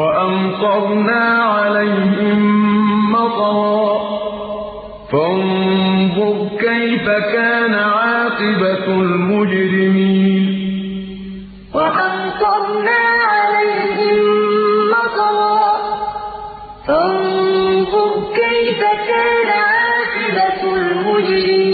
وَأَمْطَرْنَا عَلَيْهِم مَّطَرًا ۖ. فَانظُرْ كَيْفَ كَانَ عَاقِبَةُ الْمُجْرِمِينَ. وَأَمْطَرْنَا عَلَيْهِم مَّطَرًا ۖ. فَانظُرْ كَيْفَ كَانَ عَاقِبَةُ الْمُجْرِمِينَ.